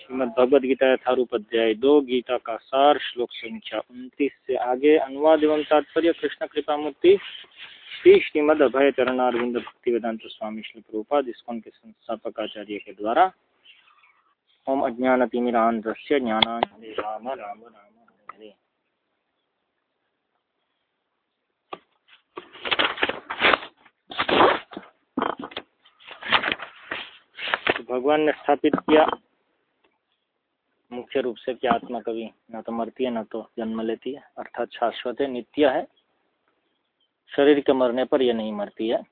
श्रीमद भगवद गीता यथारूप अध्याय दो गीता का सार श्लोक संख्या उनतीस से आगे अनुवाद एवं तात्पर्य कृष्ण कृपा मूर्ति श्री श्रीमद अभय चरणारविंद भक्ति वेदांत स्वामी श्री प्रभुपाद इसकोन के संस्थापक आचार्य के द्वारा ओम अज्ञान अज्ञानतिमिरांध्रस्य ज्ञानांजलि राम राम राम हरे भगवान ने स्थापित किया। मुख्य रूप से कि आत्मा कभी न तो मरती है न तो जन्म लेती है अर्थात शाश्वत है नित्य है। शरीर के मरने पर यह नहीं मरती है।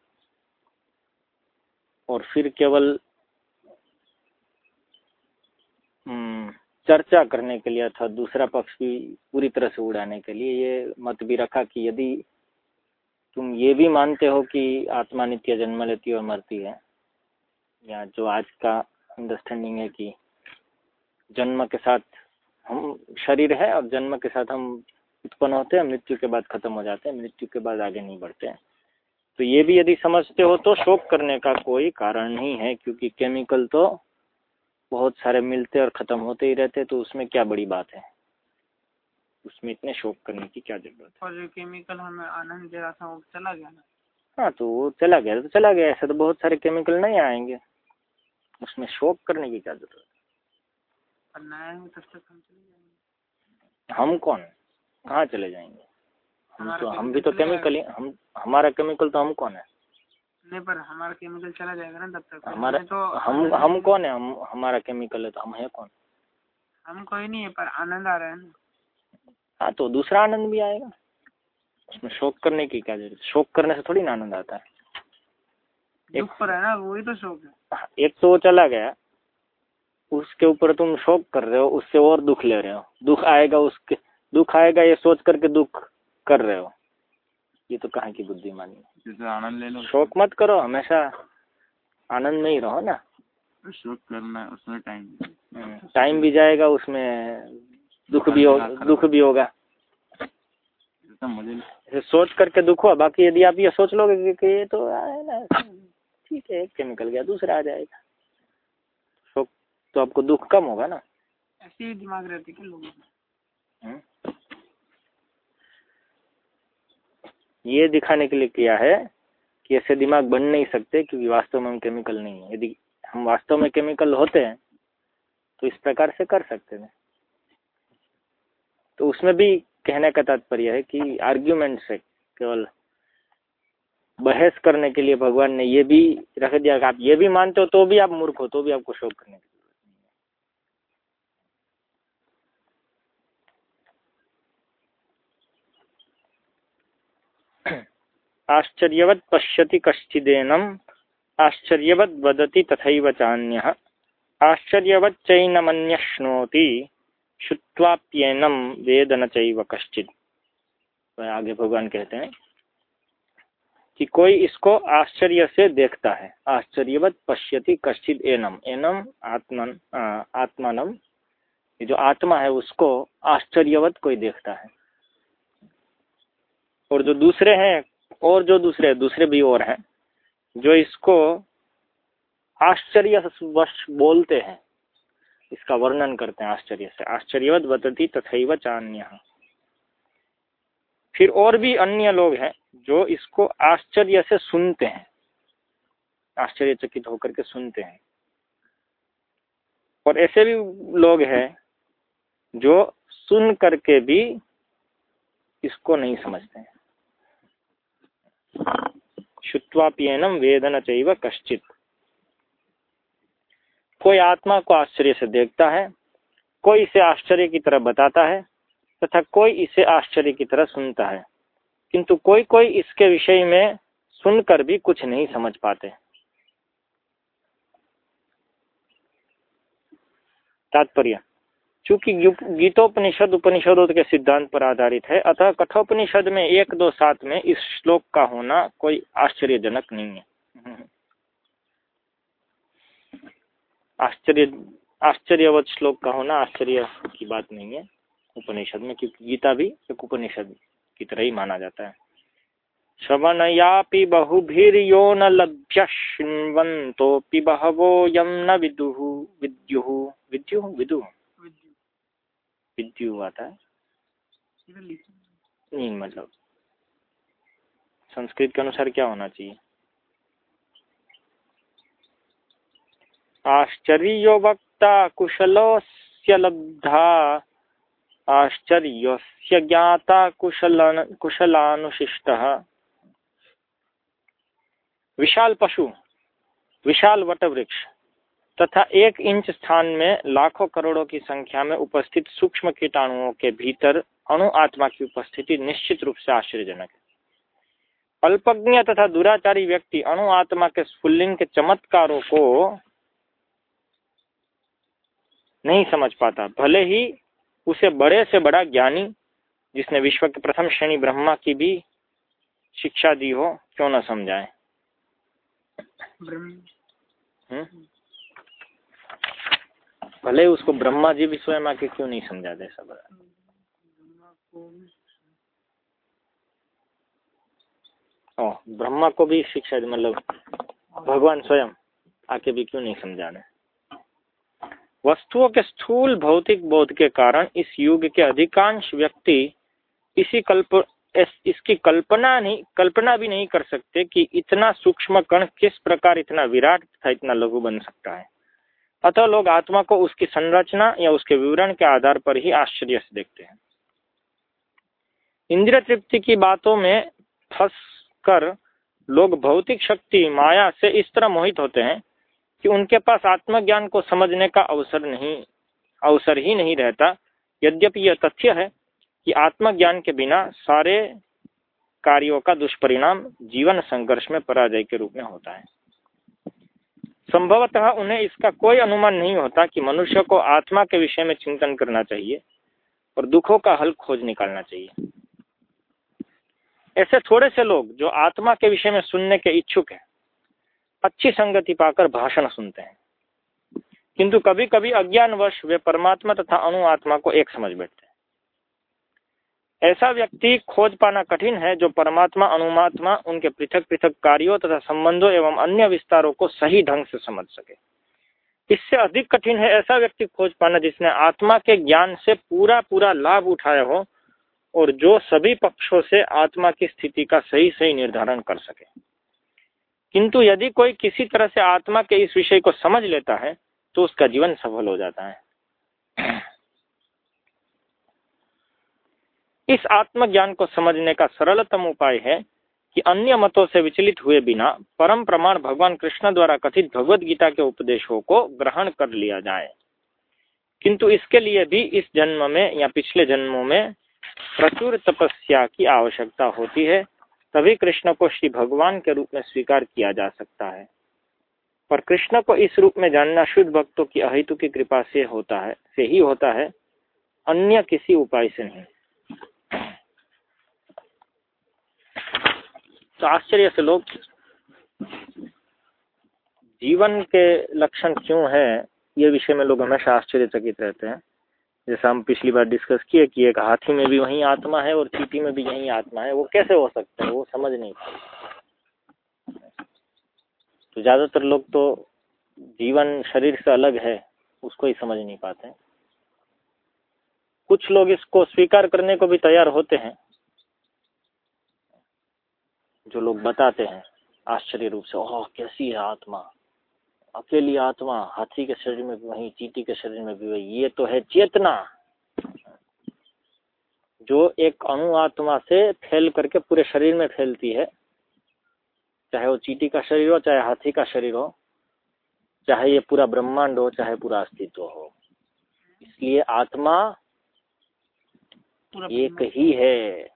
और फिर केवल हम्म, चर्चा करने के लिए अथवा दूसरा पक्ष भी पूरी तरह से उड़ाने के लिए ये मत भी रखा कि यदि तुम ये भी मानते हो कि आत्मा नित्य जन्म लेती और मरती है या जो आज का अंडरस्टैंडिंग है कि जन्म के साथ हम शरीर है और जन्म के साथ हम उत्पन्न होते हैं मृत्यु के बाद खत्म हो जाते हैं मृत्यु के बाद आगे नहीं बढ़ते हैं। तो ये भी यदि समझते हो तो शोक करने का कोई कारण नहीं है क्योंकि केमिकल तो बहुत सारे मिलते और ख़त्म होते ही रहते तो उसमें क्या बड़ी बात है? उसमें इतने शोक करने की क्या ज़रूरत है? और जो केमिकल हमें आनंद दे रहा था वो चला गया ना? हाँ तो वो चला गया तो चला गया ऐसे तो बहुत सारे केमिकल नहीं आएँगे। उसमें शोक करने की क्या ज़रूरत है? और नया है तब तक हम चले जाएँगे। हम कौन? कहाँ चले जाएँगे? हम तो हम भी तो केमिकल ही हम हमारा केमिकल तो हम कौन है? नहीं पर हमारा केमिकल चला जाएगा ना तब तक। हमारा तो हम हम कौन है? हम हमारा केमिकल है तो हम है कौन? हम कोई नहीं है पर आनंद आ रहा है ना। हाँ तो दूसरा आनंद भी आएगा। उसमें शोक करने की क्या ज़रूरत शोक करने से थोड़ी ना आनंद आता है। एक- पर है ना वही तो शौक है। हाँ, एक तो वो चला गया। उसके ऊपर तुम शोक कर रहे हो उससे और दुख ले रहे हो। दुख आएगा उसके दुख आएगा ये सोच करके दुख कर रहे हो। ये तो कहाँ की बुद्धिमानी है। जैसे आनंद ले लो। शोक मत करो हमेशा आनंद में ही रहो ना। शोक करना उसमें टाइम हम्म, टाइम भी जाएगा उसमें दुख भी हो दुख भी होगा। मुझे सोच करके दुख हुआ बाकी यदि आप ये सोच लोगे कि ये तो है ना। ठीक है एक केमिकल गया दूसरा आ जाएगा। शोक तो आपको दुख कम होगा ना? ऐसे ही दिमाग रहती है लोगों का। हम्म। ये दिखाने के लिए किया है कि ऐसे दिमाग बन नहीं सकते क्योंकि वास्तव में हम केमिकल नहीं है। यदि हम वास्तव में केमिकल होते हैं तो इस प्रकार से कर सकते थे तो उसमें भी कहने का तात्पर्य है कि आर्ग्यूमेंट से केवल बहस करने के लिए भगवान ने ये भी रख दिया कि आप ये भी मानते हो तो भी आप मूर्ख हो तो भी आपको शोक करने की आश्चर्यवत् पश्यति कश्चिदेनम् आश्चर्यवद् वदति तथैव चान्यः आश्चर्यवच्चैनमन्यश्नोति श्रुत्वाप्येनं वेद न चैव कश्चित्। तो आगे भगवान कहते हैं कि कोई इसको आश्चर्य से देखता है। आश्चर्यवत पश्यति कश्चित एनम। एनम आत्मन आत्मानम जो आत्मा है उसको आश्चर्यवत कोई देखता है। और जो दूसरे हैं, और जो दूसरे दूसरे भी और हैं, जो इसको आश्चर्यवश बोलते हैं, इसका वर्णन करते हैं आश्चर्य से। आश्चर्यवत बतती तथैव चान्य। फिर और भी अन्य लोग हैं जो इसको आश्चर्य से सुनते हैं, आश्चर्यचकित होकर के सुनते हैं। और ऐसे भी लोग हैं जो सुन करके भी इसको नहीं समझते हैं। शुत्वापियनम वेदन चैव कश्चित। कोई आत्मा को आश्चर्य से देखता है, कोई इसे आश्चर्य की तरह बताता है, तथा कोई इसे आश्चर्य की तरह सुनता है। किंतु कोई कोई इसके विषय में सुनकर भी कुछ नहीं समझ पाते। तात्पर्य, चूँकि गीतोपनिषद उपनिषदों के सिद्धांत पर आधारित है, अतः कठोपनिषद में एक दो सात में इस श्लोक का होना कोई आश्चर्यजनक नहीं है। आश्चर्य, आश्चर्यवत श्लोक का होना आश्चर्य की बात नहीं है, उपनिषद में, क्योंकि गीता भी एक उपनिषद की तरह ही माना जाता है। श्रवणयापि बहुभिर्यो न लभ्य शृण्वन्तोऽपि बहवोऽयं न विदुः, विद्युः विद्युः, विदुः? विद्यु आता है। नहीं मतलब संस्कृत के अनुसार क्या होना चाहिए? आश्चर्यो वक्ता कुशलोस्य लब्धा आश्चर्यस्य ज्ञाता कुशल कुशलानुशिष्टः। विशाल पशु, विशाल वटवृक्ष, तथा एक इंच स्थान में लाखों करोड़ों की संख्या में उपस्थित सूक्ष्म कीटाणुओं के भीतर अणु आत्मा की उपस्थिति निश्चित रूप से आश्चर्यजनक है। अल्पज्ञ तथा दुराचारी व्यक्ति अणु आत्मा के स्फुल्लिंग के चमत्कारों को नहीं समझ पाता। भले ही उसे बड़े से बड़ा ज्ञानी जिसने विश्व के प्रथम श्रेणी ब्रह्मा की भी शिक्षा दी हो क्यों न समझाए? हम्म? भले उसको ब्रह्मा जी भी स्वयं आके क्यों नहीं समझा दे सब? ओ ब्रह्मा को भी शिक्षा दी मतलब भगवान स्वयं आके भी क्यों नहीं समझा रहे वस्तुओं के स्थूल भौतिक बोध के कारण इस युग के अधिकांश व्यक्ति इसी कल्प इस, इसकी कल्पना नहीं कल्पना भी नहीं कर सकते कि इतना सूक्ष्म कण किस प्रकार इतना विराट तथा इतना लघु बन सकता है। अतः लोग आत्मा को उसकी संरचना या उसके विवरण के आधार पर ही आश्चर्य से देखते हैं। इंद्रिय तृप्ति की बातों में फंस कर लोग भौतिक शक्ति माया से इस तरह मोहित होते हैं कि उनके पास आत्मज्ञान को समझने का अवसर नहीं, अवसर ही नहीं रहता। यद्यपि यह तथ्य है कि आत्मज्ञान के बिना सारे कार्यों का दुष्परिणाम जीवन संघर्ष में पराजय के रूप में होता है। संभवतः उन्हें इसका कोई अनुमान नहीं होता कि मनुष्य को आत्मा के विषय में चिंतन करना चाहिए और दुखों का हल खोज निकालना चाहिए। ऐसे थोड़े से लोग जो आत्मा के विषय में सुनने के इच्छुक हैं अच्छी संगति पाकर भाषण सुनते हैं। किंतु कभी कभी अज्ञानवश वे परमात्मा तथा अणु आत्मा को एक समझ बैठते हैं। ऐसा व्यक्ति खोज पाना कठिन है जो परमात्मा अनुमात्मा उनके पृथक पृथक कार्यों तथा संबंधों एवं अन्य विस्तारों को सही ढंग से समझ सके। इससे अधिक कठिन है ऐसा व्यक्ति खोज पाना जिसने आत्मा के ज्ञान से पूरा पूरा लाभ उठाया हो और जो सभी पक्षों से आत्मा की स्थिति का सही सही निर्धारण कर सके। किंतु यदि कोई किसी तरह से आत्मा के इस विषय को समझ लेता है तो उसका जीवन सफल हो जाता है। इस आत्मज्ञान को समझने का सरलतम उपाय है कि अन्य मतों से विचलित हुए बिना परम प्रमाण भगवान कृष्ण द्वारा कथित भगवत गीता के उपदेशों को ग्रहण कर लिया जाए। किंतु इसके लिए भी इस जन्म में या पिछले जन्मों में प्रचुर तपस्या की आवश्यकता होती है। तभी कृष्ण को श्री भगवान के रूप में स्वीकार किया जा सकता है। पर कृष्ण को इस रूप में जानना शुद्ध भक्तों की अहितु की कृपा से होता है, से ही होता है। अन्य किसी उपाय से नहीं। तो आश्चर्य से लोग, जीवन के लक्षण क्यों है, ये विषय में लोग हमेशा आश्चर्यचकित रहते हैं। जैसा हम पिछली बार डिस्कस किए कि एक हाथी में भी वही आत्मा है और चीटी में भी यही आत्मा है, वो कैसे हो सकता है? वो समझ नहीं पाते। तो ज़्यादातर लोग तो जीवन शरीर से अलग है, उसको ही समझ नहीं पाते कुछ लोग इसको स्वीकार करने को भी तैयार होते हैं, जो लोग बताते हैं आश्चर्य रूप से, ओह, कैसी है आत्मा। अकेली आत्मा हाथी के शरीर में भी वही चीटी के शरीर में भी वही ये तो है चेतना जो एक अणु आत्मा से फैल करके पूरे शरीर में फैलती है। चाहे वो चीटी का शरीर हो चाहे हाथी का शरीर हो चाहे ये पूरा ब्रह्मांड हो चाहे पूरा अस्तित्व हो। इसलिए आत्मा एक ही है।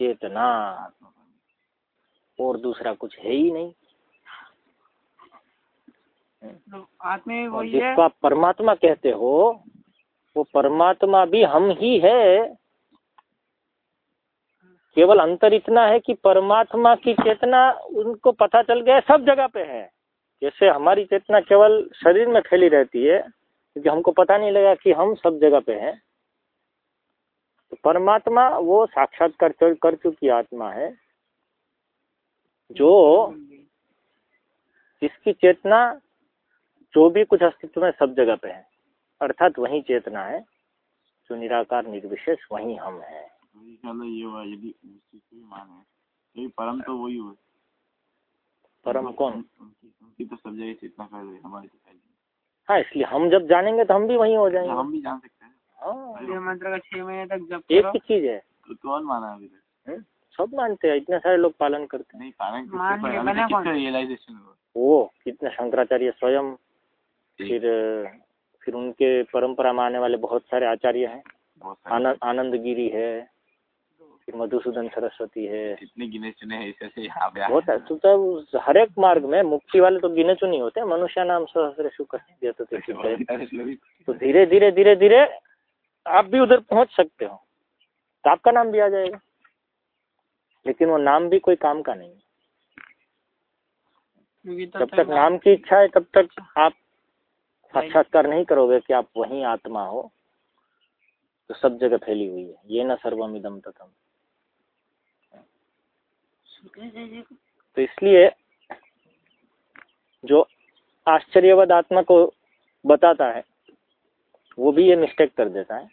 चेतना और दूसरा कुछ है ही नहीं। तो आत्मा वही है। जिसको आप परमात्मा कहते हो वो परमात्मा भी हम ही है। केवल अंतर इतना है कि परमात्मा की चेतना उनको पता चल गया सब जगह पे है। जैसे हमारी चेतना केवल शरीर में फैली रहती है क्योंकि हमको पता नहीं लगा कि हम सब जगह पे हैं। तो परमात्मा वो साक्षात कर, कर चुकी आत्मा है जो जिसकी चेतना जो भी कुछ अस्तित्व में सब जगह पे है अर्थात वही चेतना है जो निराकार निर्विशेष वही हम है। मेरे ख्याल में ये हुआ यदि उस चीज़ को भी माने परम तो वही हुए। परम कौन? उनकी तो सब जगह चेतना फैल गई हमारी तो हाँ इसलिए हम जब जानेंगे तो हम भी वही हो जाएँगे। हम भी जान सकते हैं। हाँ। मंत्र का छह महीने तक जब एक ही चीज़ है। तो कौन माना अभी तक? सब मानते हैं इतने सारे लोग पालन करते हैं। नहीं पालन? रियलाइजेशन हुआ? वो कितने शंकराचार्य स्वयं फिर फिर उनके परंपरा में आने वाले बहुत सारे आचार्य हैं। आनंद आनंद गिरी है फिर मधुसूदन सरस्वती है। कितने गिने चुने हैं ऐसे ऐसे यहाँ पे बहुत है तो तब हर एक मार्ग में मुक्ति वाले तो गिने चुने होते हैं। मनुष्य नाम सहस्र शुक्र। हैं। तो धीरे धीरे धीरे धीरे आप भी उधर पहुँच सकते हो। तो आपका नाम भी आ जाएगा। लेकिन वो नाम भी कोई काम का नहीं है। जब तक नाम की इच्छा है तब तक आप साक्षात्कार नहीं करोगे कि आप वही आत्मा हो तो सब जगह फैली हुई है। ये ना न सर्वमिदम तथम तो इसलिए जो आश्चर्यवद आत्मा को बताता है वो भी ये मिस्टेक कर देता है।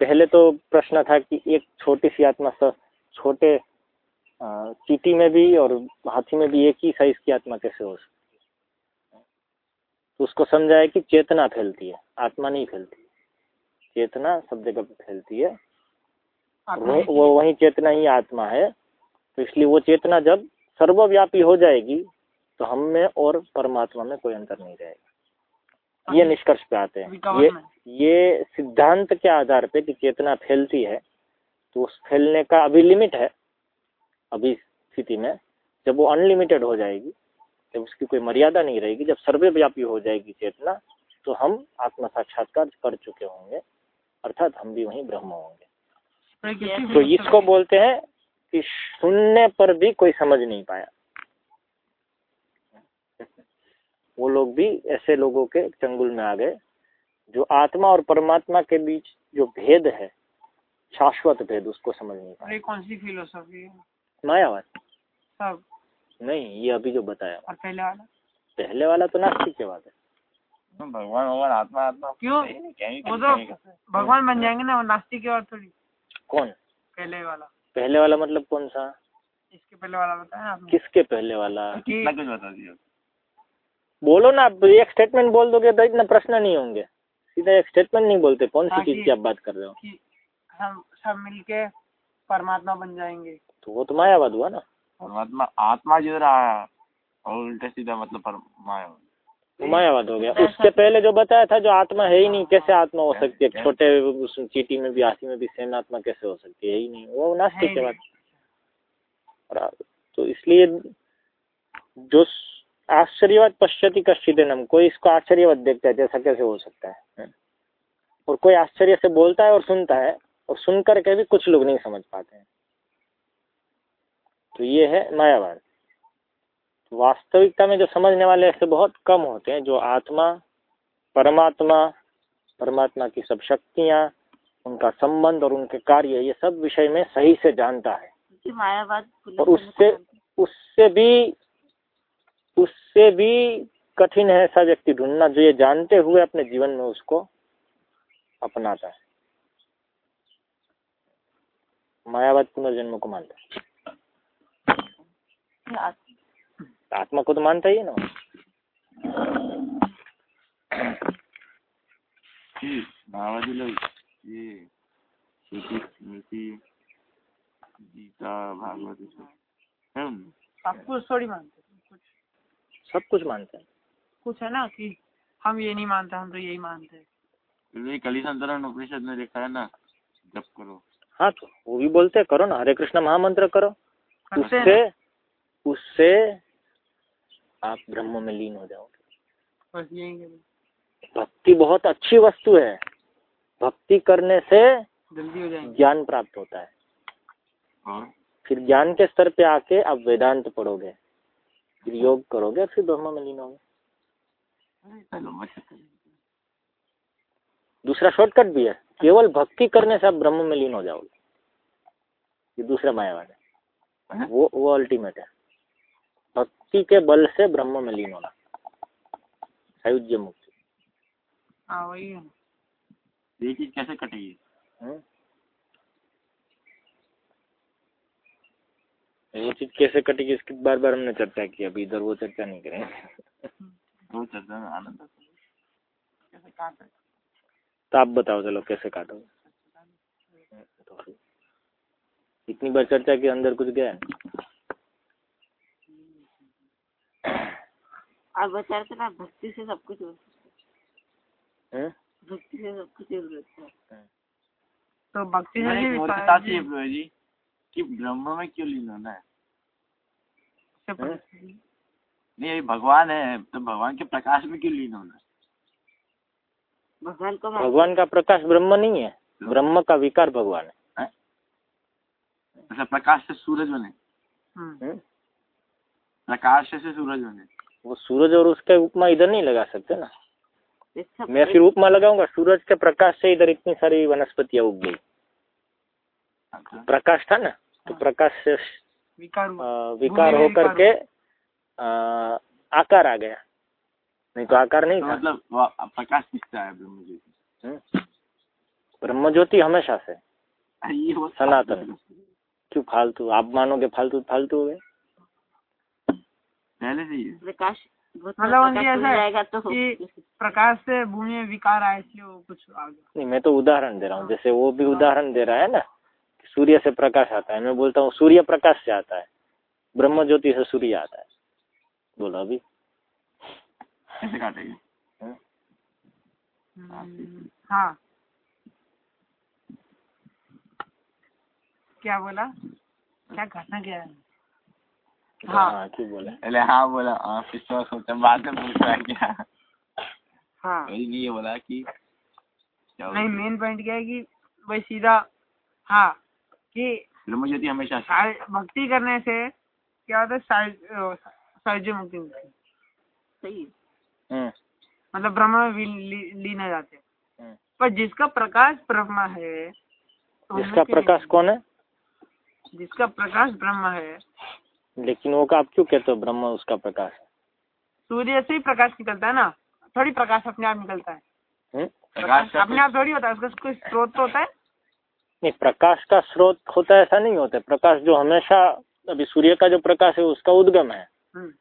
पहले तो प्रश्न था कि एक छोटी सी आत्मा स छोटे चीटी में भी और हाथी में भी एक ही साइज़ की आत्मा कैसे हो सकती उसको समझाया कि चेतना फैलती है आत्मा नहीं फैलती। चेतना सब जगह पे फैलती है वो वो वही चेतना ही आत्मा है। तो इसलिए वो चेतना जब सर्वव्यापी हो जाएगी तो हम में और परमात्मा में कोई अंतर नहीं रहेगा। ये निष्कर्ष पे आते हैं। ये ये सिद्धांत के आधार पे कि चेतना फैलती है तो उस फैलने का अभी लिमिट है अभी स्थिति में जब वो अनलिमिटेड हो जाएगी जब उसकी कोई मर्यादा नहीं रहेगी। जब सर्वव्यापी हो जाएगी चेतना तो हम आत्म साक्षात्कार कर चुके होंगे। अर्थात हम भी वही ब्रह्म होंगे। तो इसको बोलते हैं कि सुनने पर भी कोई समझ नहीं पाया। वो लोग भी ऐसे लोगों के चंगुल में आ गए जो आत्मा और परमात्मा के बीच जो भेद है शाश्वत भेद उसको समझ नहीं पाया। कौन सी फिलोसफी है? मायावाद। सब। नहीं ये अभी जो बताया। और पहले वाला? पहले वाला तो नास्तिकवाद है भगवान भगवान आत्मा आत्मा। क्यों? वो तो भगवान बन जाएँगे ना वो नास्तिक के बाद थोड़ी। कौन? पहले वाला। पहले वाला मतलब कौन सा? इसके पहले वाला बताया आपने? किसके पहले वाला? कितना कुछ बता दिया। बोलो ना आप एक स्टेटमेंट बोल दोगे तो इतना प्रश्न नहीं होंगे। सीधा एक स्टेटमेंट नहीं बोलते कौन सी हाँ, चीज़ की आप बात कर रहे हो? हम सब मिलके परमात्मा बन जाएँगे। तो वो तो मायावाद हुआ ना। परमात्मा आत्मा जिधर आया और उल्टा सीधा मतलब पर मायावाद हो गया। उसके पहले जो बताया था जो आत्मा है ही नहीं कैसे आत्मा हो सकती है? छोटे उस चीटी में भी हाथी में भी सेम आत्मा कैसे हो सकती है? ही नहीं। वो नास्तिक के ही बात। तो इसलिए जो आश्चर्यवाद पश्यति कश्चिदनम कोई इसको आश्चर्यवाद देखता है जैसा कैसे हो सकता है? हम्म। और कोई आश्चर्य से बोलता है और सुनता है और सुन करके भी कुछ लोग नहीं समझ पाते हैं। तो ये है मायावाद वास्तविकता में जो समझने वाले ऐसे बहुत कम होते हैं जो आत्मा परमात्मा परमात्मा की सब शक्तियाँ उनका संबंध और उनके कार्य ये सब विषय में सही से जानता है। मायावाद और उससे उससे भी उससे भी कठिन है ऐसा व्यक्ति ढूंढना जो ये जानते हुए अपने जीवन में उसको अपनाता है। मायावाद पुनर्जन्म को मानता है। आत्मा को तो मानता ही है ना। ये लोग ये गीता भागवत सब। है कुछ थोड़ी मानते कुछ। सब कुछ मानते हैं। कुछ है ना कि हम ये नहीं मानते हम तो यही मानते हैं। ये कलिसंतरण उपनिषद में देखा है ना जब करो। हाँ तो वो भी बोलते हैं करो ना हरे कृष्ण महामंत्र करो। उससे उससे आप ब्रह्म में लीन हो जाओगे। बस यही करें। भक्ति बहुत अच्छी वस्तु है। भक्ति करने से जल्दी हो जाएँगे। ज्ञान प्राप्त होता है। और फिर ज्ञान के स्तर पे आके आप वेदांत पढ़ोगे फिर योग करोगे फिर ब्रह्म में लीन होगे। है। दूसरा शॉर्टकट भी है। केवल भक्ति करने से आप ब्रह्म में लीन हो जाओगे। ये दूसरा मायावाद है। वो वो अल्टीमेट है। भक्ति के बल से ब्रह्म में लीन होना। सायुज्य मुक्ति। हाँ वही है। ये चीज़ कैसे कटेगी? हम्म? वो चीज़ कैसे कटेगी इसकी बार बार हमने चर्चा की अभी इधर वो चर्चा नहीं करें वो चर्चा में आनंद कैसे काटे तो आप बताओ चलो कैसे काटोगे? तो इतनी बार चर्चा के अंदर कुछ गया? आप बता रहे थे ना भक्ति से सब कुछ हो। सकता है? भक्ति से सब कुछ हो। सकता है। तो भक्ति से मूर्खता जी कि ब्रह्म में क्यों लीन होना है? नहीं अभी भगवान है तो भगवान के प्रकाश में क्यों लीन होना है? भगवान को भगवान का प्रकाश ब्रह्म नहीं है। ब्रह्म का विकार भगवान है। जैसे प्रकाश से सूरज बने। हम्म, प्रकाश से सूरज बने। वो सूरज और उसके उपमा इधर नहीं लगा सकते ना। अच्छा, मैं फिर? उपमा लगाऊँगा सूरज के प्रकाश से इधर इतनी सारी वनस्पतियाँ उग गई। अच्छा। प्रकाश था ना तो प्रकाश से विकार विकार होकर के आकार आ गया। नहीं तो आकार नहीं तो था। मतलब प्रकाश किससे है ब्रह्म जी हम्म? ब्रह्म ज्योति हमेशा से। सनातन। क्यों फालतू? आप मानोगे फालतू फालतू हो गए। पहले से ही प्रकाश मतलब ऐसा है जाएगा तो कि प्रकाश से भूमि में विकार आए इसलिए वो कुछ आ गया नहीं मैं तो उदाहरण दे रहा हूँ। जैसे वो भी उदाहरण दे रहा है ना कि सूर्य से प्रकाश आता है। मैं बोलता हूँ सूर्य प्रकाश से आता है। ब्रह्म ज्योति से सूर्य आता है। बोलो अभी। कैसे काटेंगे हम्म? हम्म, हाँ। क्या बोला? क्या घटना क्या है? हाँ। हाँ क्यों बोला? हाँ बोला हाँ फिर सोच सोचा बाद में पूछ रहा है। क्या हाँ ये बोला कि नहीं मेन पॉइंट क्या है कि भाई सीधा हाँ कि हमेशा भक्ति करने से क्या होता है साय- मुक्ति मिलती है। सही हम्म, मतलब ब्रह्म में लीन हो जाते हैं। हम्म। पर जिसका प्रकाश ब्रह्म है तो जिसका प्रकाश कौन है? जिसका प्रकाश ब्रह्म है लेकिन वो का आप क्यों कहते हो ब्रह्म उसका प्रकाश है? सूर्य से ही प्रकाश निकलता है ना? थोड़ी प्रकाश अपने आप निकलता है। हम्म? प्रकाश अपने आप थोड़ी होता है उसका कोई स्रोत तो होता है? नहीं प्रकाश का स्रोत होता है ऐसा नहीं होता है। प्रकाश जो हमेशा अभी सूर्य का जो प्रकाश है उसका उद्गम है। हम्म,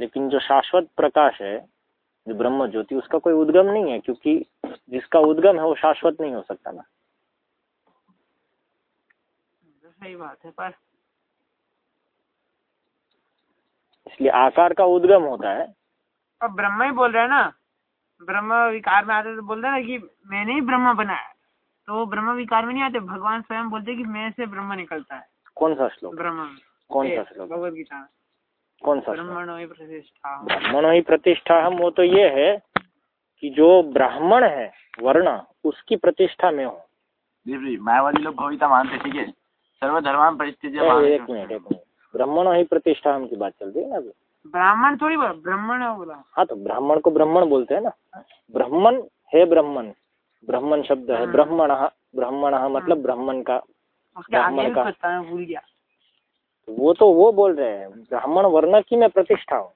लेकिन जो शाश्वत प्रकाश है जो ब्रह्म ज्योति उसका कोई उद्गम नहीं है क्योंकि जिसका उद्गम है वो शाश्वत नहीं हो सकता ना। सही बात है पर इसलिए आकार का उद्गम होता है। अब ब्रह्म ही बोल रहे हैं ना। ब्रह्म विकार में आते तो बोलते हैं ना कि मैंने ही ब्रह्म बनाया। तो ब्रह्म विकार में नहीं आते भगवान स्वयं बोलते हैं कि मैं से ब्रह्म निकलता है। कौन सा श्लोक? ब्रह्म। कौन सा श्लोक? भगवत गीता। कौन सा ब्रह्मणो ही प्रतिष्ठा। ब्राह्मणों ही प्रतिष्ठा हम वो तो ये है कि जो ब्राह्मण है वर्ण उसकी प्रतिष्ठा में हो। जी जी मायावादी लोग भविता मानते ठीक है? सर्वधर्मान परिस्थिति एक मिनट एक मिनट। ब्राह्मणों ही प्रतिष्ठा की बात चल रही है ना अभी। ब्राह्मण थोड़ी बोला ब्राह्मण है बोला। हाँ तो ब्राह्मण को ब्राह्मण बोलते हैं ना। ब्राह्मण है ब्राह्मण ब्राह्मण शब्द है ब्राह्मण ब्राह्मण मतलब ब्राह्मण का ब्राह्मण का। भूल गया। वो तो वो बोल रहे हैं ब्राह्मण वर्ण की मैं प्रतिष्ठा हूँ।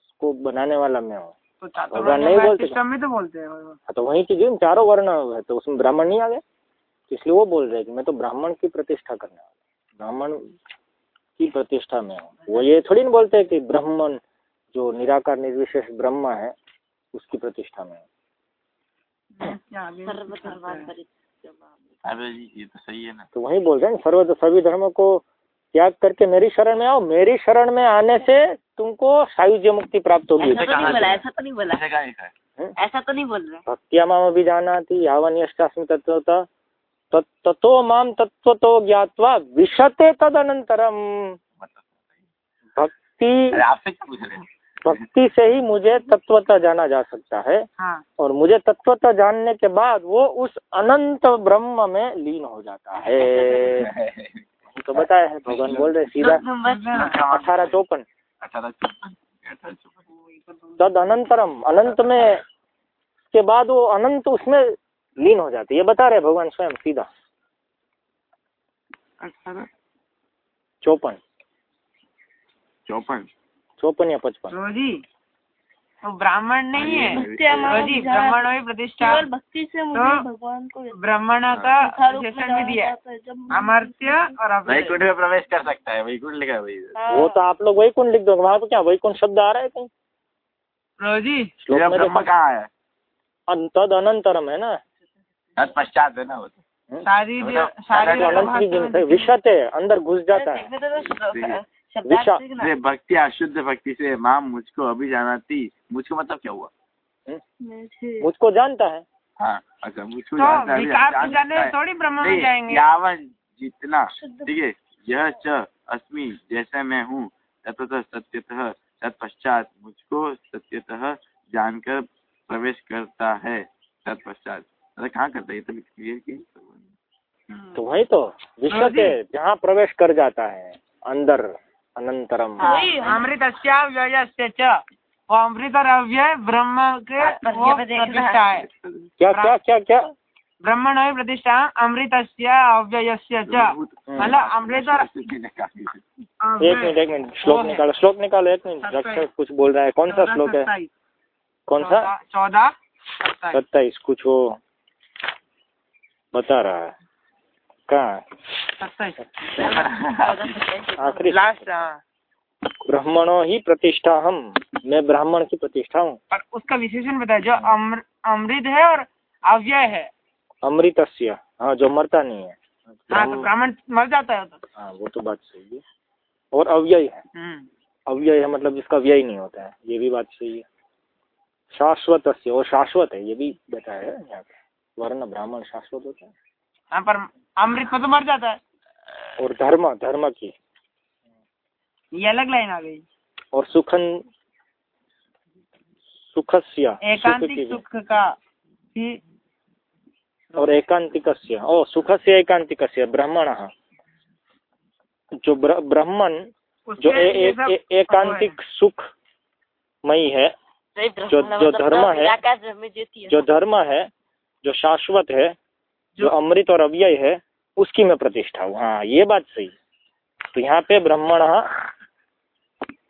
उसको बनाने वाला मैं हूँ। तो भगवान नहीं बोलते तो बोलते हैं। हाँ तो वही चीज़ है, चारों वर्ण है तो उसमें ब्राह्मण नहीं आ गए। तो इसलिए वो बोल रहे हैं कि मैं तो ब्राह्मण की प्रतिष्ठा करने वाला हूँ। ब्राह्मण की प्रतिष्ठा में हूँ। वो ये थोड़ी ना बोलते हैं कि ब्राह्मण जो निराकार निर्विशेष ब्रह्म है उसकी प्रतिष्ठा में। परित्याग अरे जी ये तो सही है ना। तो वही बोल रहे हैं सर्व सभी धर्मों को त्याग करके मेरी शरण में आओ। मेरी शरण में आने से तुमको सायुज्य मुक्ति प्राप्त होगी। ऐसा तो नहीं बोला ऐसा तो नहीं बोला। ऐसे है। तो नहीं बोल रहे। भक्त्या माम अभिजानाति यावन यष्टास्मि तत्वता तत्- ततो माम तत्वतो ज्ञात्वा विशते तदनंतरम मतलब भक्ति आपसे क्या पूछ रहे हैं भक्ति से ही मुझे तत्वता जाना जा सकता है। हाँ। और मुझे तत्वता जानने के बाद वो उस अनंत ब्रह्म में लीन हो जाता है। तो बताया है भगवान बोल रहे सीधा अठारह चौपन। अठारह चौपन तद अनंतरम अनंत में के बाद वो अनंत उसमें लीन हो जाती है। ये बता रहे भगवान स्वयं सीधा। अच्छा चौपन। चौपन। चौपन या पचपन। तो जी ब्राह्मण नहीं है हमारा तो जी ब्राह्मण में प्रतिष्ठा। भक्ति से मुझे तो भगवान को ब्राह्मण का विशेषण भी दिया है। है। अमर्त्य और वैकुंठ में प्रवेश कर सकता है वैकुंठ लिखा है हाँ। वो तो आप लोग वैकुंठ लिख दो वहाँ पे क्या वैकुंठ शब्द आ रहा है कहीं? तो जी ब्रह्म कहाँ है? तद अनंतरम है ना? तत्पश्चात है ना वो तो। तो शारीर तो विषत है अंदर घुस जाता है। तो भक्ति अशुद्ध भक्ति से माँ मुझको अभी जानाती मुझको मतलब क्या हुआ? मुझे- मुझको जानता है। हाँ अच्छा मुझको तो जानता है, जान जाने। थोड़ी ब्रह्म में जाएँगे। यावन जितना ठीक है यह च अस्मि जैसे मैं हूँ ततः सत्यतः तत्पश्चात मुझको सत्यतः जानकर प्रवेश करता है तत्पश्चात। अरे कहाँ करता है? ये तो क्लियर की तो वही तो विषत है जहाँ प्रवेश कर जाता है अंदर अनंतरम। अमृत वो अमृत और अव्यय ब्रह्म के है। प्रतिष्ठा है। क्या क्या क्या क्या? ब्रह्मण प्रतिष्ठा अमृत अव्यय च मतलब अमृत एक मिनट एक मिनट श्लोक निकालो श्लोक निकालो एक मिनट रक्षक कुछ बोल रहा है। कौन सा श्लोक है? कौन सा? चौदह सत्ताईस। कुछ वो बता रहा है। कहाँ। आखिरी। लास्ट ब्राह्मणों ही प्रतिष्ठा हम। मैं ब्राह्मण की प्रतिष्ठा हूँ। और उसका विशेषण बताया जो अमृ अमृत है और अव्यय है। अमृत हाँ जो मरता नहीं है। हाँ तो ब्राह्मण मर जाता है तो। हाँ वो तो बात सही है। और अव्यय है। हम्म। अव्यय है मतलब जिसका व्यय नहीं होता है। ये भी बात सही है। शाश्वत और शाश्वत है ये भी बताया है यहाँ पे। वर्ण ब्राह्मण शाश्वत होता है। हाँ पर अमृत में तो मर जाता है। और धर्म धर्म की। ये अलग लाइन आ गई। और सुखन सुखस्य सुख एकांतिक की सुख का भी और एकांतिकस्य ओ सुखस्य एकांतिकस्य ब्राह्मण। जो ब्राह्मण जो ए, ए, ए, एकांतिक सुखमयी है जो- जो धर्म है, है। जो धर्म है जो शाश्वत है जो अमृत और अव्यय है उसकी मैं प्रतिष्ठा हूँ। हाँ ये बात सही। तो यहाँ पे ब्राह्मण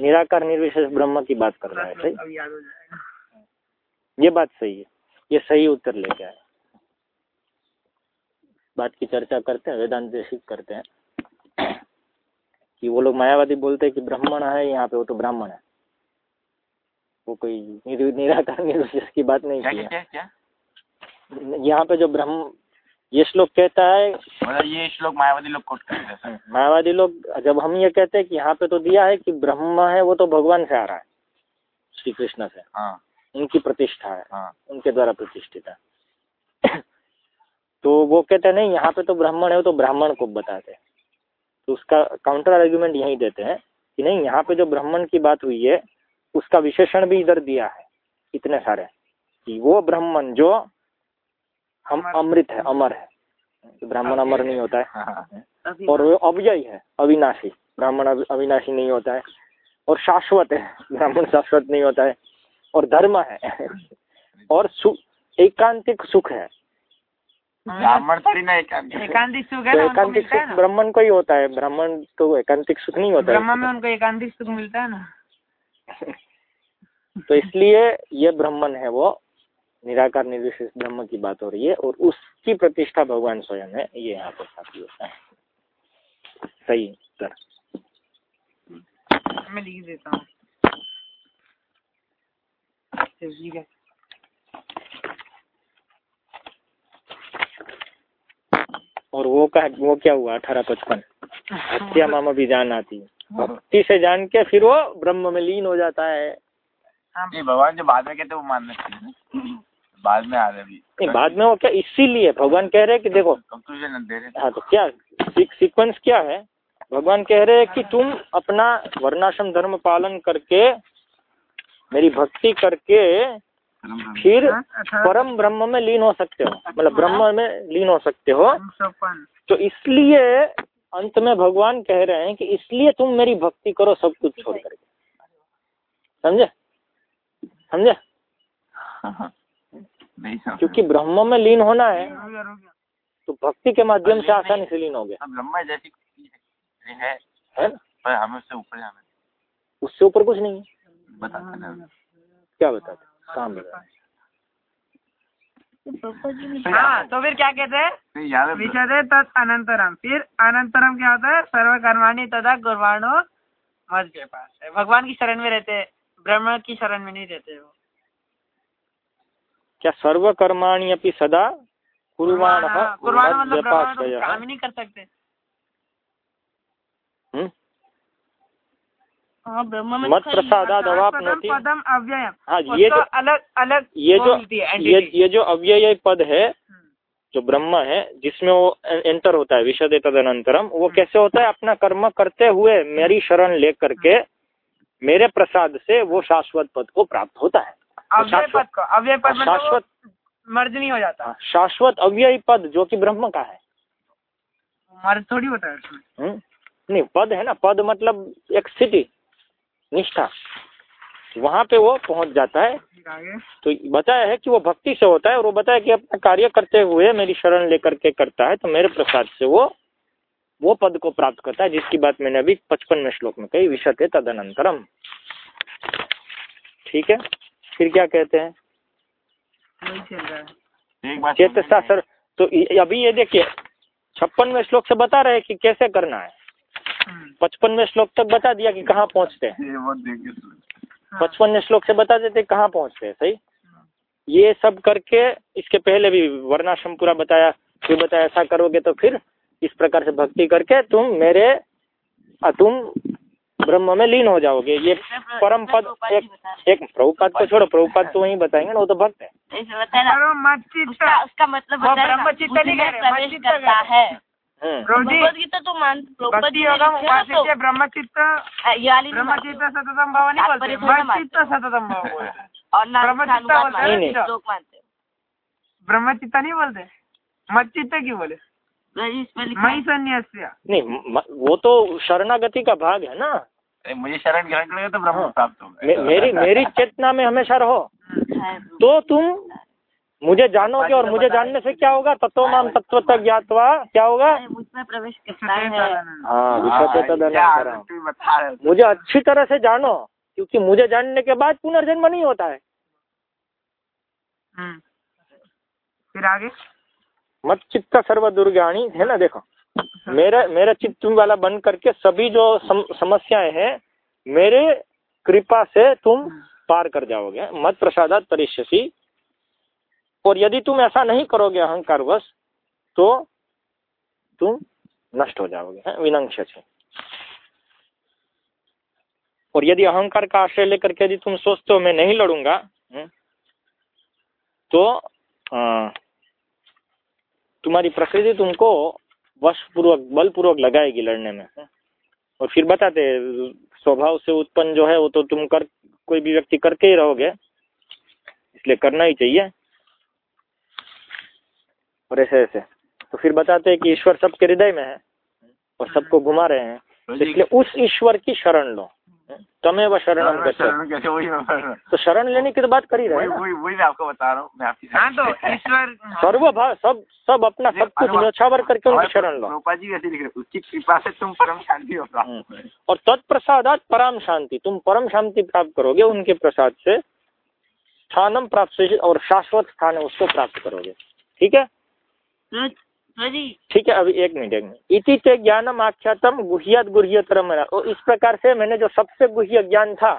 निराकार निर्विशेष ब्रह्म की बात कर रहा है सही? ये बात सही है। ये सही उत्तर लेके आए। बात की चर्चा करते हैं वेदांत देशिक करते हैं। कि वो लोग मायावादी बोलते हैं कि ब्राह्मण है यहाँ पे वो तो ब्राह्मण है। वो कोई निर- निराकार निर्विशेष की बात नहीं क्या की है। क्या क्या? यहाँ पे जो ब्रह्म ये श्लोक कहता है मतलब ये श्लोक मायावादी लोग कोट करते हैं। मायावादी लोग जब हम ये कहते हैं कि यहाँ पे तो दिया है कि ब्रह्म है वो तो भगवान से आ रहा है श्री कृष्ण से। हाँ। उनकी प्रतिष्ठा है हाँ। उनके द्वारा प्रतिष्ठित है। तो वो कहते हैं नहीं यहाँ पे तो ब्राह्मण है वो तो ब्राह्मण को बताते हैं। तो उसका काउंटर आर्ग्यूमेंट यही देते हैं कि नहीं यहाँ पे जो ब्राह्मण की बात हुई है उसका विशेषण भी इधर दिया है इतने सारे। कि वो ब्राह्मण जो हम अमृत है अमर है। ब्राह्मण अमर नहीं होता है। हाँ और वो अव्ययी है अविनाशी। ब्राह्मण अविनाशी नहीं होता है। और शाश्वत है ब्राह्मण शाश्वत नहीं होता है। और धर्म है। और एकांतिक सुख है। एकांतिक सुख। है तो एकांतिक सुख ब्राह्मण को ही होता है। ब्राह्मण तो एकांतिक सुख नहीं होता ब्रह्म में उनको एकांतिक सुख मिलता है ना? तो इसलिए ये ब्राह्मण है वो। निराकार निर्विशेष ब्रह्म की बात हो रही है और उसकी प्रतिष्ठा भगवान स्वयं है ये यहाँ पर साथी होता है। सही उत्तर मैं लिख देता हूँ। और वो का वो क्या हुआ अठारह पचपन? हत्या मामा भी जान आती भक्ति से जान के फिर वो ब्रह्म में लीन हो जाता है। भगवान जो बाद में कहते हैं वो मानना चाहिए बाद में आ रहे अभी। नहीं बाद में वो क्या इसीलिए भगवान कह रहे हैं कि देखो। कंक्लूजन दे रहे हाँ। तो क्या सीक्वेंस क्या है? भगवान कह रहे हैं कि तुम अपना वर्णाश्रम धर्म पालन करके मेरी भक्ति करके फिर हाँ, परम ब्रह्म में लीन हो सकते हो। मतलब ब्रह्म में लीन हो सकते हो। तो इसलिए अंत में भगवान कह रहे हैं कि इसलिए तुम मेरी भक्ति करो सब कुछ छोड़ करके। समझे? समझे? नहीं समझ क्योंकि ब्रह्म में लीन होना है तो भक्ति के माध्यम से आसानी से लीन हो गया। अब जैसी है है पर हमें उससे ऊपर जाना उससे ऊपर कुछ नहीं है। बताते क्या बताते कहाँ बता हाँ। तो फिर क्या कहते हैं? नहीं विशदे तत् अनंतरम। फिर अनंतरम क्या होता है? सर्व कर्माणी तथा गुरवाणो मज के पास है भगवान की शरण में रहते हैं ब्रह्म की शरण में नहीं रहते वो। क्या सर्व कर्माणी अपनी सदा कुर्वाण हाँ, कुर्बान मतलब तो नहीं कर सकते। हम्म? हाँ ब्रह्म में मत प्रसादाद अवाप्नोति पदम अव्ययम। हाँ ये जो अलग अलग ये जो है ये ये जो अव्यय पद है हम्म, जो ब्रह्म है जिसमें वो एंटर होता है विशद तदनंतरम वो हम्म। कैसे होता है? अपना कर्म करते हुए मेरी शरण लेकर के मेरे प्रसाद से वो शाश्वत पद को प्राप्त होता है। अव्यय पद को अव्यय पद मतलब शाश्वत मर्ज नहीं हो जाता। हाँ, शाश्वत अव्ययी पद जो कि ब्रह्म का है। मर्ज थोड़ी होता है उसमें। हम्म? नहीं पद है ना पद मतलब एक स्थिति निष्ठा। वहाँ पे वो पहुँच जाता है। तो बताया है कि वो भक्ति से होता है और वो बताया कि अपना कार्य करते हुए मेरी शरण लेकर के करता है तो मेरे प्रसाद से वो वो पद को प्राप्त करता है जिसकी बात मैंने अभी पचपनवें श्लोक में कही विशते तदनंतरम। ठीक है? फिर क्या कहते हैं? वही चल रहा है। एक बात चेतसा सर तो अभी ये देखिए छप्पनवें श्लोक से बता रहे हैं कि कैसे करना है। हम्म, पचपनवें श्लोक तक बता दिया कि कहाँ पहुँचते हैं। हाँ, पचपन श्लोक से बता देते कहाँ पहुँचते हैं सही? ये सब करके इसके पहले भी वर्णाश्रम पूरा बताया फिर बताया ऐसा करोगे तो फिर इस प्रकार से भक्ति करके तुम मेरे तुम ब्रह्म में लीन हो जाओगे। ये परम पद एक एक प्रभुपाद को छोड़ो प्रभुपाद तो वहीं बताएँगे ना वो तो भक्त है। उसका उसका मतलब बताया नहीं प्रवेश करता है। हम्म, तो मान है ब्रह्मचित्त तो। ये वाली नहीं मानते। ब्रह्मचित्त सततम भाव नहीं बोलते। तात्पर्य सततम भाव बोलते। और ना बोलते हैं मानते ना, लोग मानते। हैं। नहीं बोलते। मच्चित्त क्यों बोले? इसमें लिखा मई है, संन्यास्य नहीं वो तो शरणागति का भाग है ना। मुझे शरण ग्रहण करेगा तो ब्रह्म हाँ। प्राप्त मे, होगा मेरी मेरी चेतना में हमेशा रहो। तो तुम मुझे जानोगे और मुझे जानने से क्या होगा? तत्व माम तत्व तक ज्ञातवा क्या होगा? मुझमें प्रवेश है। हाँ हाँ, हो। मुझे अच्छी तरह से जानो क्योंकि मुझे जानने के बाद पुनर्जन्म नहीं होता है। हम्म। फिर आगे? मत चित्त सर्व दुर्गाणी है ना देखो। मेरा मेरा चित्त वाला बन करके सभी जो सम, समस्याएँ हैं मेरे कृपा से तुम पार कर जाओगे। मत प्रसादात परिष्यसी। और यदि तुम ऐसा नहीं करोगे अहंकार वश तो तुम नष्ट हो जाओगे हैं, से। और यदि अहंकार का आश्रय लेकर के यदि तुम सोचते हो मैं नहीं लड़ूँगा तो अ, तुम्हारी प्रकृति तुमको वशपूर्वक बलपूर्वक लगाएगी लड़ने में। और फिर बताते स्वभाव से उत्पन्न जो है वो तो तुम कर कोई भी व्यक्ति करके ही रहोगे। इसलिए करना ही चाहिए। और ऐसे ऐसे। तो फिर बताते हैं कि ईश्वर सबके हृदय में है और सबको घुमा रहे हैं। तो इसलिए उस ईश्वर की शरण लो। तमें व शरण हूँ। तो शरण लेने की तो बात कर ही रहे वही हैं वही वही मैं आपको बता रहा हूँ मैं आपकी हाँ तो ईश्वर सर्वभाव सब सब अपना सब कुछ न्यौछावर करके उनकी शरण लो। रूपा जी वैसे लिख रहे उसकी कृपा से तुम परम शांति हो प्राप्त हम्म। हो और तत्प्रसादात परम शांति तुम परम शांति प्राप्त करोगे उनके प्रसाद से स्थानम प्राप्त और शाश्वत स्थान है उसको प्राप्त करोगे। ठीक है? जी ठीक है अभी एक मिनट एक मिनट। इति ते ज्ञानम आख्यातम गुह्यात गुह्यतरम और इस प्रकार से मैंने जो सबसे गुह्य ज्ञान था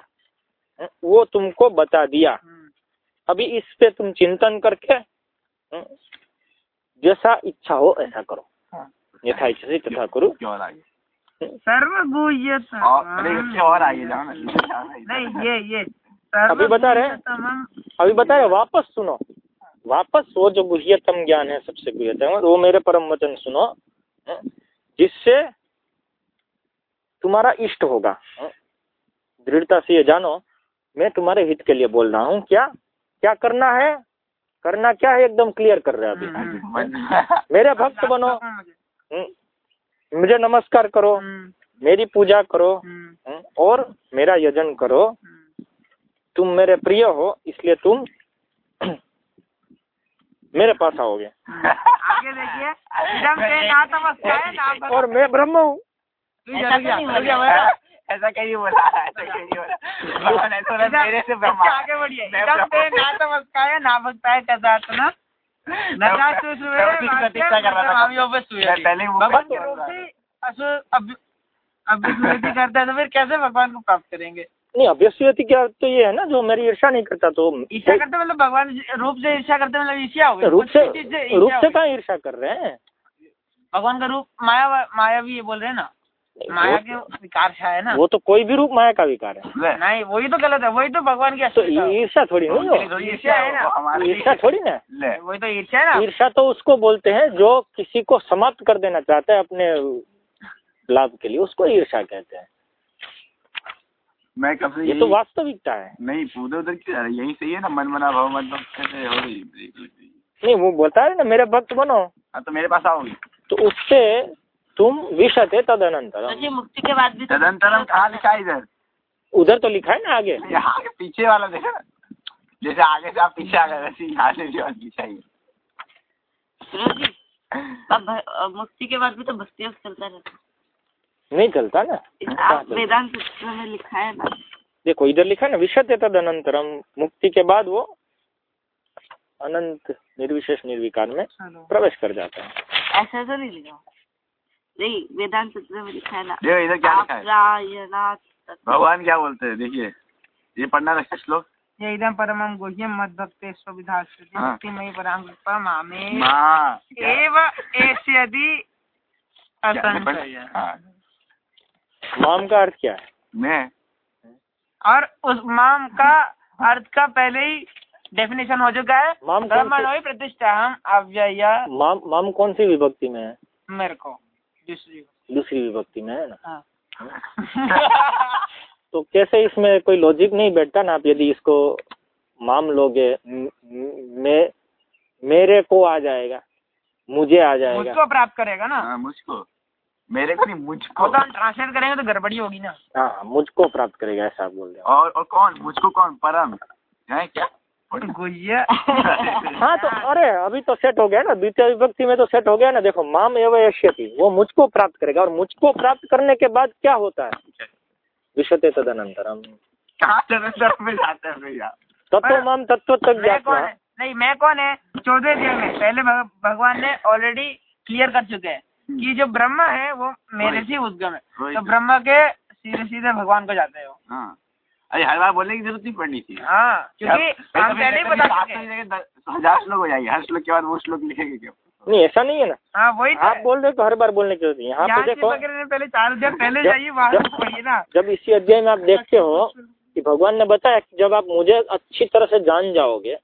वो तुमको बता दिया। हम्म, अभी इस पे तुम चिंतन करके जैसा इच्छा हो ऐसा करो। हाँ। यथा इच्छा से तथा करो। सर्वगुह्यत और जाओ। नहीं ये ये। अभी बता रहे अभी बता रहे वापस सुनो। वापस वो जो गुह्यतम ज्ञान है सबसे गुह्यतम वो मेरे परम वचन सुनो जिससे तुम्हारा इष्ट होगा। दृढ़ता से ये जानो मैं तुम्हारे हित के लिए बोल रहा हूँ क्या क्या करना है? करना क्या है? एकदम क्लियर कर रहे हैं अभी। हम्म। मेरे भक्त बनो। हं? मुझे नमस्कार करो हम्म, मेरी पूजा करो हम्म, और मेरा यजन करो। हम्म, तुम मेरे प्रिय हो इसलिए तुम मेरे पास आओगे। आगे देखिए। इदम ते ना ना और मैं ब्रह्म हूँ। ऐसा कहीं बोला? ऐसा कहीं बोला? मेरे से ब्रह्मा आगे बढ़िए। ते ना तमस्काय ना भक्ताय पहले ही करता है तो फिर कैसे भगवान को प्राप्त करेंगे? नहीं अभ्यस्यति क्या तो ये है ना जो मेरी ईर्षा नहीं करता तो ईर्षा करते मतलब भगवान रूप से ईर्षा करते मतलब ईर्ष्या हो गई रूप से रूप से। कहाँ ईर्षा कर रहे हैं? भगवान का रूप माया माया भी ये बोल रहे हैं ना माया के विकार है ना। वो तो कोई भी रूप माया का विकार है। नहीं वही तो गलत है वही तो भगवान की तो ईर्षा थोड़ी नहीं उनके लिए हो। है ना। ईर्षा थोड़ी ना वही तो ईर्षा है ना। ईर्षा तो उसको बोलते हैं जो किसी को समाप्त कर देना चाहता है अपने लाभ के लिए उसको ईर्षा कहते हैं। मैं कब से ये तो वास्तविकता है। नहीं उधर उधर की अरे यही सही है ना मन मना भाव भक्त कैसे हो रही नहीं वो बोलता है ना मेरे भक्त बनो। हाँ तो मेरे पास आओगी? तो उससे तुम विशते तदनंतर तो जी मुक्ति के बाद भी तद तदंतरम कहाँ लिखा है इधर? उधर तो लिखा है ना आगे। यहाँ पीछे वाला देखा ना। जैसे आगे से आप पीछे आ गए वैसे यहाँ से भी और पीछे आइए अब मुक्ति के बाद भी तो भक्ति चलता रहता है। नहीं चलता ना। आप वेदांत में लिखा है ना। देखो इधर लिखा है ना विशते तदनंतरम मुक्ति के बाद वो अनंत निर्विशेष निर्विकार में प्रवेश कर जाता है। ऐसा तो नहीं लिखा। नहीं वेदांत सूत्र में लिखा है ना। इधर क्या लिखा है? भगवान क्या बोलते हैं? देखिए ये पढ़ना रखे श्लोक? ये इदम परमम गुह्यम मद भक्ते पराम पमामे। एव एष्यदि असंशय। हाँ। माम का अर्थ क्या है? मैं। और उस माम का अर्थ का पहले ही डेफिनेशन हो चुका है। माम कौन ब्रह्मण सी- प्रतिष्ठा हम अव्यय। माम माम कौन सी विभक्ति में है? मेरे को दूसरी दूसरी विभक्ति में है ना? हाँ। तो कैसे इसमें कोई लॉजिक नहीं बैठता ना आप यदि इसको माम लोगे म- मेरे को आ जाएगा मुझे आ जाएगा। मुझको प्राप्त करेगा ना? हाँ मुझको। मेरे को नहीं मुझको तो हम ट्रांसलेट करेंगे तो गड़बड़ी होगी ना। हाँ मुझको प्राप्त करेगा ऐसा बोल रहे और और कौन? मुझको कौन? परम। है क्या? हाँ तो अरे अभी तो सेट हो गया ना। द्वितीय विभक्ति में तो सेट हो गया ना। देखो माम एवं यश्यति वो मुझको प्राप्त करेगा। और मुझको प्राप्त करने के बाद क्या होता है? विशते तदनंतरम। कहाँ चरण में जाते हैं भैया तत्व माम तत्व तक मैं जाता है। नहीं मैं कौन है? चौदह में। पहले भगवान ने ऑलरेडी क्लियर कर चुके हैं। कि जो ब्रह्मा है वो मेरे से उद्गम है। तो तो। ब्रह्मा के सीधे सीधे भगवान को जाते हो। हाँ। अरे हर बार बोलने की ज़रूरत नहीं पड़नी थी। हाँ क्योंकि हम पहले ही बता चुके हज़ार श्लोक हो जाएँगे। हर श्लोक के बाद वो श्लोक लिखेंगे क्या? नहीं ऐसा नहीं है ना। हाँ वही तो आप बोल रहे हो तो हर बार बोलने की ज़रूरत नहीं है। यहाँ पे देखो पहले चार अध्याय पहले जाइए वहाँ जब- पढ़िए ना। जब इसी अध्याय में आप देखते हो कि भगवान ने बताया कि जब आप मुझे अच्छी तरह से जान जाओगे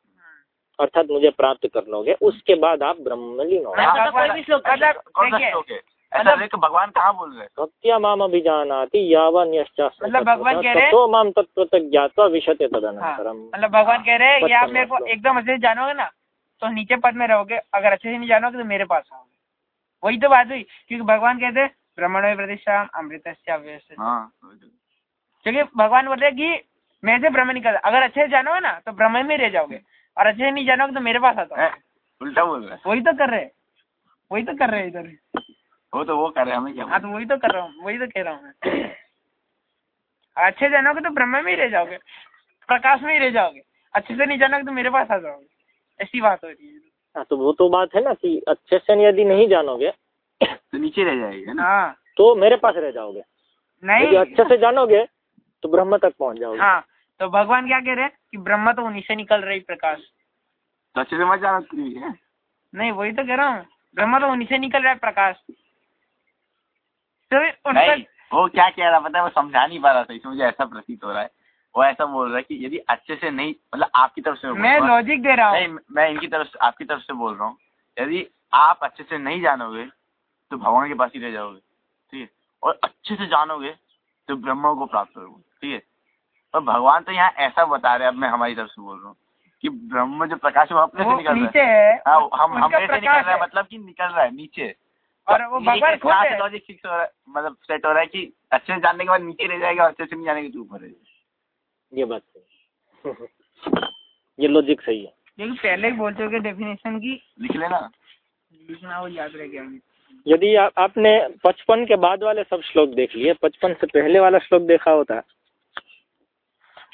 अर्थात मुझे प्राप्त कर लोगे उसके बाद आप ब्रह्म में लीन होगे हाँ, तो मतलब है। ऐसा मतलब- देख भगवान कहाँ बोल रहे हैं। भक्तिया माम अभिजानाति यावन मतलब भगवान कह रहे हैं- तत्व माम तत्व तक ज्ञातवा विशते हाँ, तदनंतरम मतलब भगवान कह रहे हैं आप मेरे को मतलब। एकदम अच्छे से जानोगे ना तो नीचे पद में रहोगे। अगर अच्छे से नहीं जानोगे तो मेरे पास आओगे। वही तो बात हुई क्योंकि भगवान कहते हैं ब्रह्मण प्रतिष्ठा अमृत हाँ क्योंकि भगवान बोलते हैं कि मैं से ब्रह्म निकल अगर अच्छे से जानोगे ना तो ब्रह्म में रह जाओगे। और अच्छे से नहीं जानोगे तो मेरे पास आता। उल्टा बोल रहे हैं। वही तो कर रहे वही तो कर रहे हैं इधर। वो तो वो कर रहे हमें क्या हाँ तो वही तो कर रहा हूँ वही तो कह रहा हूँ मैं। अच्छे जानोगे तो ब्रह्म में ही रह जाओगे प्रकाश में ही रह जाओगे। अच्छे से नहीं जानोगे तो मेरे पास आ जाओगे। ऐसी बात हो रही है। हाँ तो वो तो बात है ना कि अच्छे से यदि नहीं जानोगे तो नीचे रह जाएगी ना? हाँ। तो मेरे पास रह जाओगे। नहीं। अच्छे से जानोगे तो ब्रह्म तक पहुँच जाओगे। हाँ तो भगवान क्या कह रहे हैं कि ब्रह्म तो उन्हीं से निकल रही प्रकाश। तो अच्छे से मत जाना है। नहीं वही तो कह रहा हूँ। ब्रह्म तो उन्हीं से निकल रहा है प्रकाश। तो उनका वो क्या कह रहा पता है? वो समझा नहीं पा रहा था इसमें मुझे ऐसा प्रतीत हो रहा है। वो ऐसा बोल रहा है कि यदि अच्छे से नहीं मतलब आपकी तरफ़ से मैं लॉजिक दे रहा हूँ। मैं इनकी तरफ़ से आपकी तरफ़ से बोल रहा हूँ। यदि आप अच्छे से नहीं जानोगे तो भगवान के पास ही रह जाओगे ठीक है? और अच्छे से जानोगे तो ब्रह्म को प्राप्त करोगे ठीक है? और भगवान तो यहाँ ऐसा बता रहे हैं अब मैं हमारी तरफ़ से बोल रहा हूँ कि ब्रह्म जो प्रकाश है वो अपने से निकल रहा है। है हाँ हम हमने से निकल रहा है। मतलब कि निकल रहा है नीचे। और वो भगवान खुद है। लॉजिक फिक्स हो रहा है मतलब सेट हो रहा है कि अच्छे से जानने के बाद नीचे रह जाएगा और अच्छे से नहीं जाने के तो ऊपर रह जाएगा। ये बात सही ये लॉजिक सही है। लेकिन पहले ही बोल चुके डेफिनेशन की। लिख लेना। लिखना वो याद रह गया यदि आप, आपने पचपन के बाद वाले सब श्लोक देख लिए पचपन से पहले वाला श्लोक देखा होता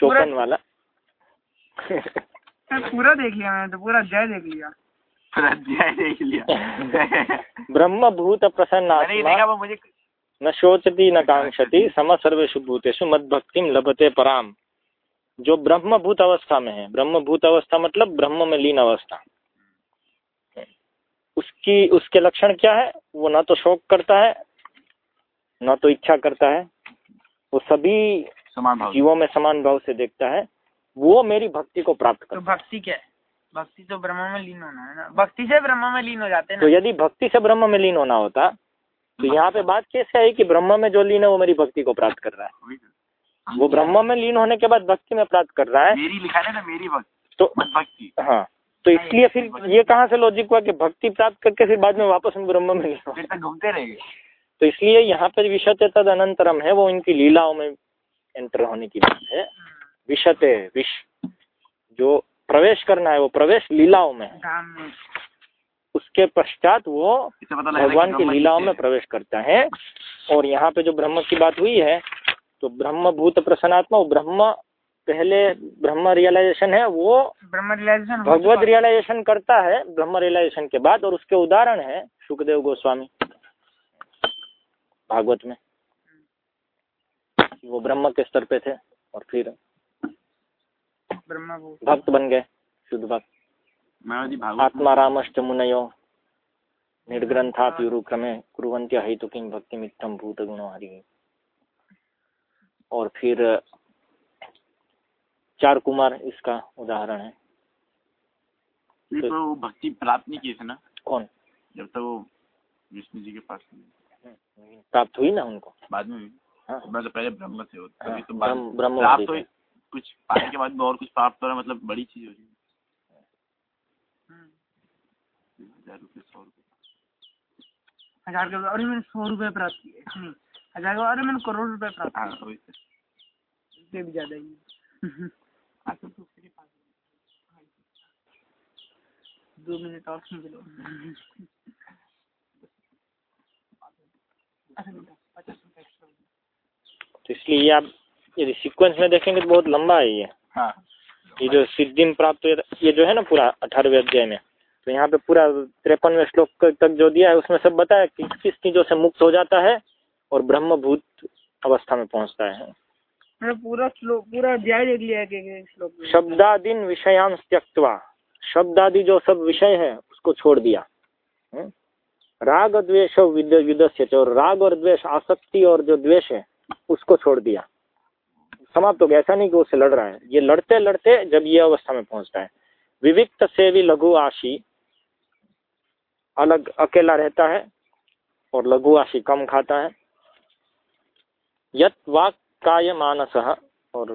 चौपन वाला। पूरा देख लिया मैंने तो पूरा अध्याय देख लिया। पूरा अध्याय देख लिया। ब्रह्म भूत प्रसन्न मुझे न शोचती न कांक्षति सम सर्वेषु भूतेषु मद भक्तिम लभते पराम। जो ब्रह्म भूत अवस्था में है। ब्रह्म भूत अवस्था मतलब ब्रह्म में लीन अवस्था। उसकी उसके लक्षण क्या है? वो ना तो शोक करता है ना तो इच्छा करता है। वो सभी समान भाव जीवों में समान भाव से देखता है वो मेरी भक्ति को प्राप्त तो भक्ति क्या है? भक्ति तो ब्रह्म में लीन होना है ना? भक्ति से ब्रह्म में लीन हो जाते हैं तो यदि भक्ति से ब्रह्म में लीन होना होता तो यहाँ पे बात कैसे आई कि ब्रह्म में जो लीन है वो मेरी भक्ति को प्राप्त कर रहा है। तो। वो ब्रह्म में लीन होने के बाद भक्ति में प्राप्त कर रहा है। मेरी लिखा है ना मेरी भक्ति तो भक्ति। हाँ तो इसलिए फिर ये कहाँ से लॉजिक हुआ कि भक्ति प्राप्त करके फिर बाद में वापस ब्रह्म में लीन हो घूमते रहेंगे। तो इसलिए यहाँ पे विषते तद अनंतरम है वो इनकी लीलाओं में एंटर होने की बात है। विषते विश जो प्रवेश करना है वो प्रवेश लीलाओं में है। उसके पश्चात वो भगवान की लीलाओं में प्रवेश करता है। और यहाँ पे जो ब्रह्म की बात हुई है तो ब्रह्म भूत प्रसन्नात्मा वो ब्रह्म पहले ब्रह्म रियलाइजेशन है वो ब्रह्म रियलाइजेशन भगवत। रियलाइजेशन करता है ब्रह्म रियलाइजेशन के बाद और उसके उदाहरण है सुखदेव गोस्वामी भागवत में। वो ब्रह्म के स्तर पे थे और फिर ब्रह्म भक्त बन गए शुद्ध भक्त। आत्मा रामश्च मुनयो निर्ग्रंथाप्युरु क्रमे कुरंत्य हेतु किम भक्ति मित्तम भूत गुणो हरि और फिर चार कुमार इसका उदाहरण है। फिर तो वो भक्ति प्राप्त नहीं की थी ना? कौन? जब तक वो विष्णु जी के पास प्राप्त हुई ना उनको? बाद में हाँ। तो पहले ब्रह्म से होता हाँ, तो प्राप्त तो कुछ पाने के बाद और कुछ प्राप्त हो रहा मतलब बड़ी चीज़ हो रही है। हज़ार रुपये सौ रुपये। हज़ार के अरे मैंने सौ रुपए प्राप्त किए हज़ार के अरे मैंने करोड़ रुपए प्राप्त हाँ वही से। इससे भी ज़्यादा ही आजकल तो दो मिनट और सुन लो। तो इसलिए ये आप यदि सीक्वेंस में देखेंगे तो बहुत लंबा है ये। हाँ। ये जो सिद्धि में प्राप्त ये जो है ना पूरा अठारहवें अध्याय में तो यहाँ पे पूरा तिरपनवें श्लोक तक जो दिया है उसमें सब बताया कि किस चीज़ों से मुक्त हो जाता है और ब्रह्मभूत अवस्था में पहुँचता है। पूरा श्लोक पूरा अध्याय देख लिया है श्लोक शब्दादीन विषयांश त्यक्तवा शब्द आदि जो सब विषय है उसको छोड़ दिया। हम्म? राग द्वेष युद्ध और राग और द्वेष आसक्ति और जो द्वेष है उसको छोड़ दिया। समाप्त हो गया। ऐसा नहीं कि उससे लड़ रहा है। ये लड़ते लड़ते जब ये अवस्था में पहुँचता है। विविक्त से भी लघु आशी अलग अकेला रहता है और लघु आशी कम खाता है। यत वाक काय मानस और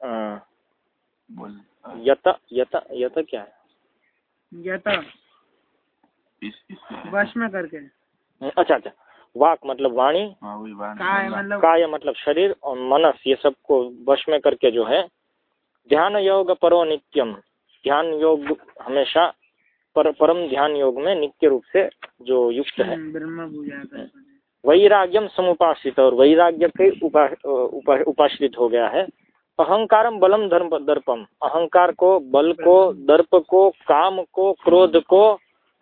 अ, बोल यत यत यत क्या है? इस वश में करके। अच्छा अच्छा। वाक मतलब वाणी हाँ है मतलब? काय मतलब शरीर और मनस ये सबको वश में करके जो है ध्यान योग परो नित्यम। ध्यान योग हमेशा पर परम ध्यान योग में नित्य रूप से जो युक्त है। हम्म, वैराग्यम समुपाश्रित और वैराग्य के उपा, उपा, उपाश्रित हो गया है। अहंकारम बलम धर्म दर्पम। अहंकार को बल को दर्प को काम को क्रोध को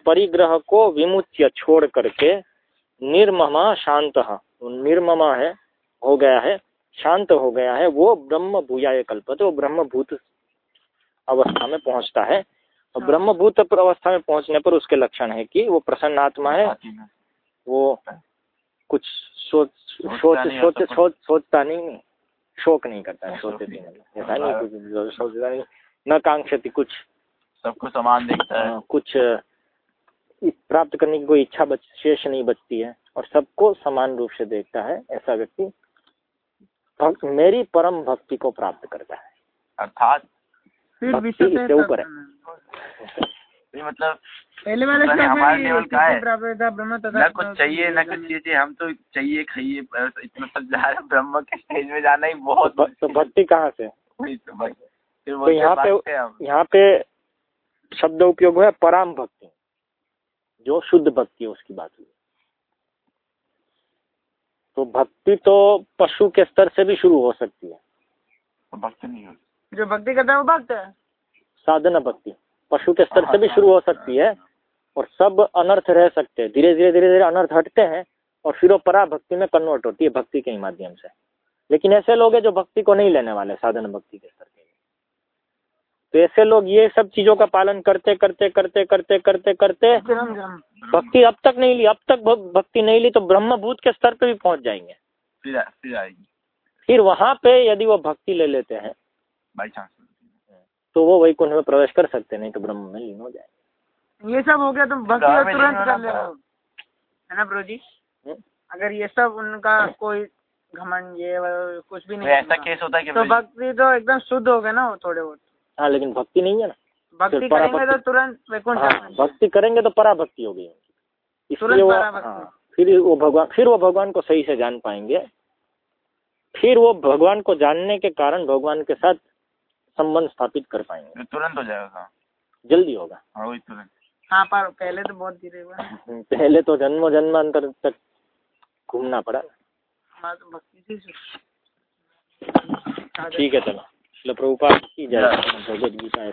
परिग्रह को विमुच्य छोड़ करके निर्ममा शांत निर्ममा है हो गया है शांत हो गया है वो ब्रह्म भूयाय कल्पते वो ब्रह्मभूत अवस्था में पहुँचता है। और ब्रह्मभूत अवस्था में पहुँचने पर उसके लक्षण है कि वो प्रसन्न आत्मा है वो कुछ सोच सोच सोच सोच सोचता नहीं शोक नहीं करता है सोचते नहीं ऐसा नहीं कुछ सोचता नहीं न कांक्षति कुछ सबको समान देखता है। कुछ इ- प्राप्त करने की कोई इच्छा बच शेष नहीं बचती है और सबको समान रूप से देखता है ऐसा व्यक्ति मेरी परम भक्ति को प्राप्त करता है। अर्थात इससे ऊपर है। मतलब पहले वाले नहीं श्लोक हमारा लेवल का है। ब्रह्म ना कुछ चाहिए ना कुछ चीज़ें हम तो चाहिए खाइए इतना सब जा रहे ब्रह्म के स्टेज में जाना ही बहुत तो भक्ति कहाँ से? तो तो यहाँ पे यहाँ पे शब्द उपयोग हुआ है पराम भक्ति। जो शुद्ध भक्ति है उसकी बात हुई। तो भक्ति तो पशु के स्तर से भी शुरू हो सकती है। तो भक्त नहीं हो जो भक्ति करता है वो भक्त है। साधना भक्ति पशु के स्तर से भी शुरू हो सकती है और सब अनर्थ रह सकते हैं। धीरे धीरे धीरे धीरे अनर्थ हटते हैं और फिर वो परा भक्ति में कन्वर्ट होती है भक्ति के ही माध्यम से। लेकिन ऐसे लोग हैं जो भक्ति को नहीं लेने वाले साधन भक्ति के स्तर के। तो ऐसे लोग ये सब चीज़ों का पालन करते करते करते करते करते करते भक्ति अब तक नहीं ली। अब तक भक्ति नहीं ली तो ब्रह्मभूत के स्तर पे भी पहुँच जाएँगे। फिर फिर आएगी। फिर वहाँ पे यदि वो भक्ति ले लेते हैं बाई चांस तो वो वही वैकुंठ में प्रवेश कर सकते नहीं तो ब्रह्म में लीन हो जाएँगे। ये सब हो गया तो भक्ति तो में तुरंत कर ले है ना ब्रो जी हम्म। अगर ये सब उनका कोई घमंड ये कुछ भी नहीं ऐसा केस होता है कि तो भक्ति तो एकदम शुद्ध हो गए ना वो थोड़े बहुत। हाँ लेकिन भक्ति नहीं है ना। भक्ति करेंगे तो तुरंत वैकुंठ हाँ भक्ति करेंगे तो पराभक्ति होगी। उनकी इसलिए तुरंत वो हाँ फिर वो भगवान फिर वो भगवान को सही से जान पाएँगे। फिर वो भगवान को जानने के कारण भगवान के साथ संबंध स्थापित कर पाएँगे। तुरंत हो जाएगा जल्दी होगा। हाँ हाँ पर पहले तो बहुत धीरे हुआ। पहले तो जन्मों जन्मांतर तक घूमना पड़ा। हमारा तो भक्ति से शुरू। ठीक है चलो। शिल प्रभुपाद की जय। भगवद गीता है